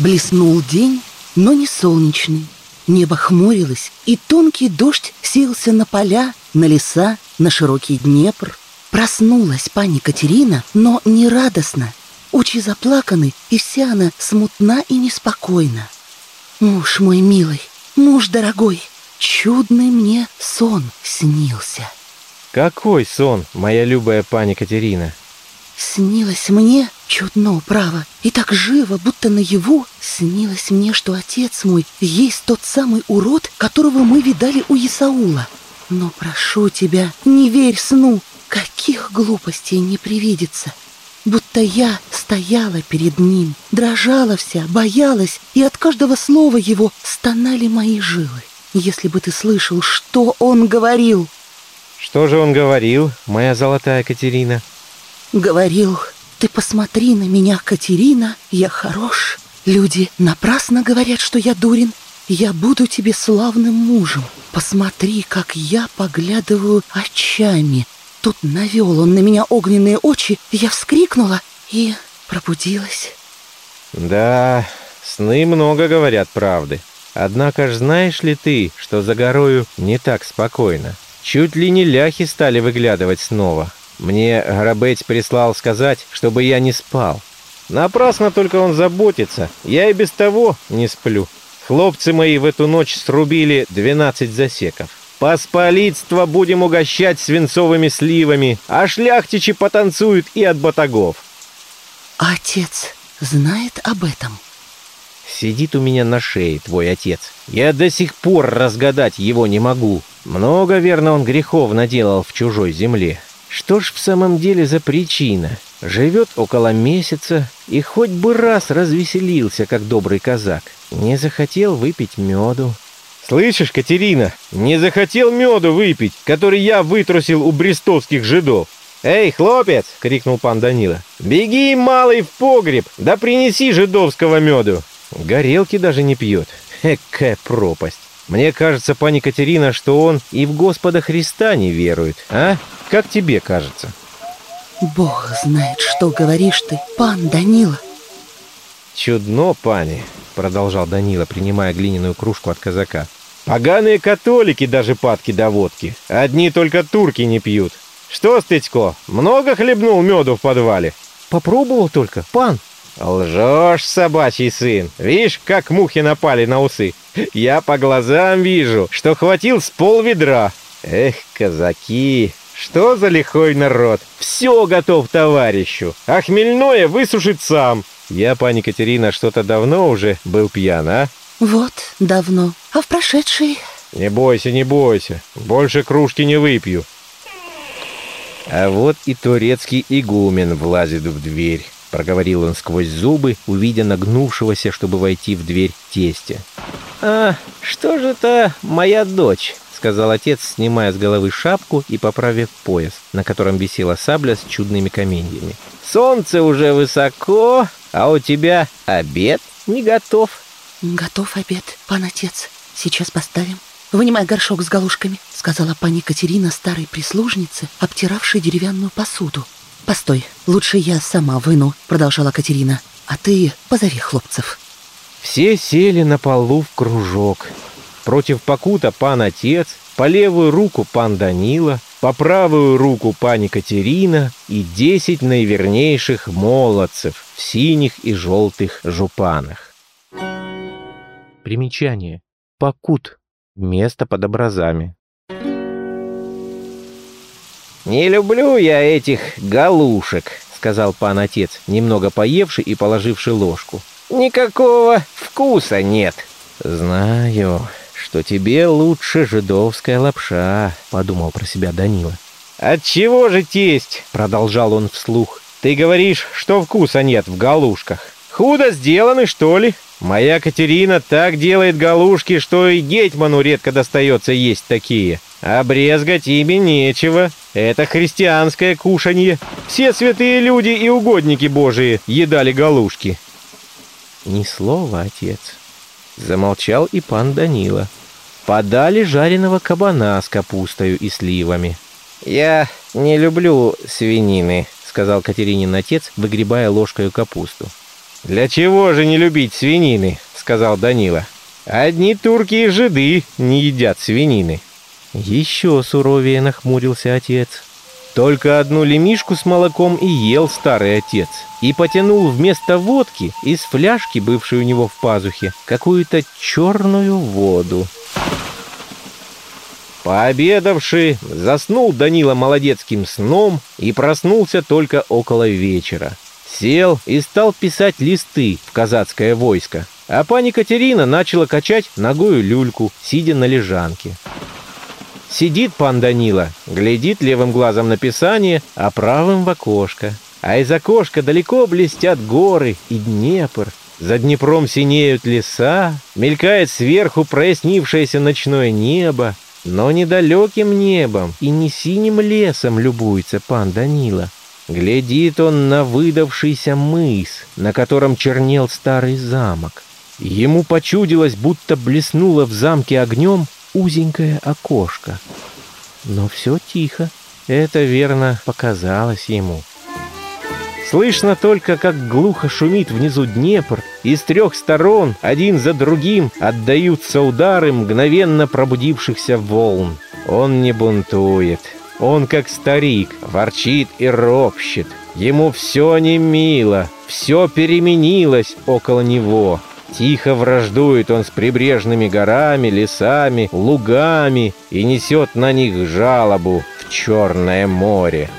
Блеснул день, но не солнечный. Небо хмурилось, и тонкий дождь сеялся на поля, на леса, на широкий Днепр. Проснулась пани Катерина, но не радостно. Очи заплаканы, и вся она смутна и неспокойна. Муж мой милый, муж дорогой, чудный мне сон снился. Какой сон, моя любая пани Катерина? снилось мне чудно, право, и так живо, будто на его снилось мне, что отец мой есть тот самый урод, которого мы видали у Исаула. Но прошу тебя, не верь сну, каких глупостей не привидится. Будто я стояла перед ним, дрожала вся, боялась, и от каждого слова его стонали мои жилы. Если бы ты слышал, что он говорил... Что же он говорил, моя золотая Катерина? — Говорил, ты посмотри на меня, Катерина, я хорош. Люди напрасно говорят, что я дурен. Я буду тебе славным мужем. Посмотри, как я поглядываю очами. Тут навел он на меня огненные очи, я вскрикнула и пробудилась. Да, сны много говорят правды. Однако ж знаешь ли ты, что за горою не Мне грабец прислал сказать, чтобы я не спал. Напрасно только он заботится. Я и без того не сплю. Хлопцы мои в эту ночь срубили 12 засеков. Посполитство будем угощать свинцовыми сливами, а шляхтичи потанцуют и от батагов. Отец знает об этом? Сидит у меня на шее твой отец. Я до сих пор разгадать его не могу. Много, верно, он грехов наделал в чужой земле. Что ж в самом деле за причина? Живет около месяца и хоть бы раз развеселился, как добрый казак. Не захотел выпить меду. «Слышишь, Катерина, не захотел меду выпить, который я вытрусил у брестовских жидов!» «Эй, хлопец!» — крикнул пан Данила. «Беги, малый, в погреб, да принеси жидовского меду!» Горелки даже не пьет. Экая пропасть! Мне кажется, пани Катерина, что он и в Господа Христа не верует, а?» Как тебе кажется? Бог знает, что говоришь ты, пан Данила. Чудно, пани, продолжал Данила, принимая глиняную кружку от казака. Поганые католики даже падки до водки. Одни только турки не пьют. Что, Стычко, много хлебнул меду в подвале? Попробовал только, пан. Лжешь, собачий сын. Видишь, как мухи напали на усы. Я по глазам вижу, что хватил с пол ведра. Эх, казаки, что за лихой народ? Все готов товарищу, а хмельное высушит сам. Я, пани Катерина, что-то давно уже был пьян, а? Вот, давно. А в прошедший... Не бойся, не бойся. Больше кружки не выпью. А вот и турецкий игумен влазит в дверь. Проговорил он сквозь зубы, увидя нагнувшегося, чтобы войти в дверь тестя. «А что же это моя дочь?» сказал отец, снимая с головы шапку и поправив пояс, на котором висела сабля с чудными каменьями. «Солнце уже высоко, а у тебя обед не готов». «Готов обед, пан отец. Сейчас поставим». «Вынимай горшок с галушками», — сказала пани Катерина старой прислужнице, обтиравшей деревянную посуду. «Постой, лучше я сама выну», — продолжала Катерина. «А ты позови хлопцев». Все сели на полу в кружок, Против Пакута пан отец, по левую руку пан Данила, по правую руку пани Катерина и десять наивернейших молодцев в синих и желтых жупанах. Примечание. Пакут. Место под образами. «Не люблю я этих галушек», — сказал пан отец, немного поевший и положивший ложку. «Никакого вкуса нет». «Знаю», что тебе лучше жидовская лапша», — подумал про себя Данила. «Отчего же тесть?» — продолжал он вслух. «Ты говоришь, что вкуса нет в галушках. Худо сделаны, что ли? Моя Катерина так делает галушки, что и гетьману редко достается есть такие. Обрезгать ими нечего. Это христианское кушанье. Все святые люди и угодники божии едали галушки». «Ни слова, отец», Замолчал и пан Данила. Подали жареного кабана с капустою и сливами. «Я не люблю свинины», — сказал Катеринин отец, выгребая ложкой капусту. «Для чего же не любить свинины?» — сказал Данила. «Одни турки и жиды не едят свинины». Еще суровее нахмурился отец. Только одну лемишку с молоком и ел старый отец. И потянул вместо водки из фляжки, бывшей у него в пазухе, какую-то черную воду. Пообедавши, заснул Данила молодецким сном и проснулся только около вечера. Сел и стал писать листы в казацкое войско. А пани Катерина начала качать ногою люльку, сидя на лежанке. Сидит пан Данила, глядит левым глазом на писание, а правым в окошко. А из окошка далеко блестят горы и Днепр. За Днепром синеют леса, мелькает сверху прояснившееся ночное небо. Но недалеким небом и не синим лесом любуется пан Данила. Глядит он на выдавшийся мыс, на котором чернел старый замок. Ему почудилось, будто блеснуло в замке огнем узенькое окошко. Но все тихо. Это верно показалось ему. Слышно только, как глухо шумит внизу Днепр, и с трех сторон, один за другим, отдаются удары мгновенно пробудившихся волн. Он не бунтует. Он, как старик, ворчит и ропщет. Ему все не мило, все переменилось около него. Тихо враждует он с прибрежными горами, лесами, лугами и несет на них жалобу в Черное море.